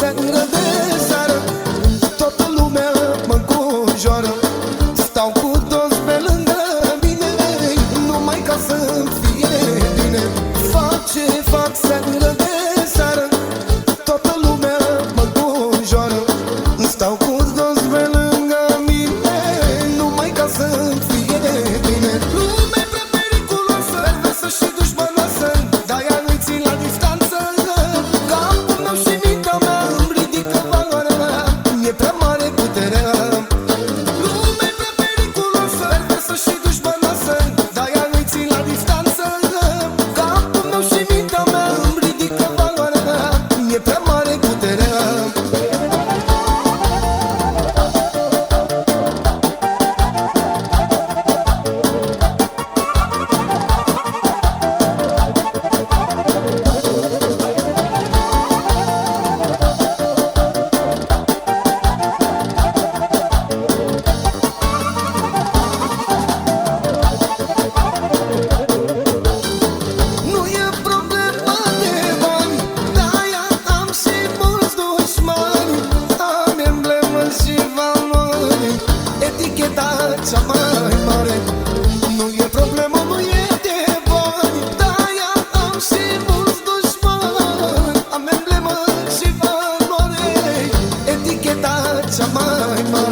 sângură de seară Toată lumea mă înconjoară. Stau cu toți pe lângă mine Numai ca să fie Tá letra. viața mare, mare. Nu e problemă, nu e de bani De-aia am și mulți dușmani Am emblemă și valoare. Eticheta cea mai mare.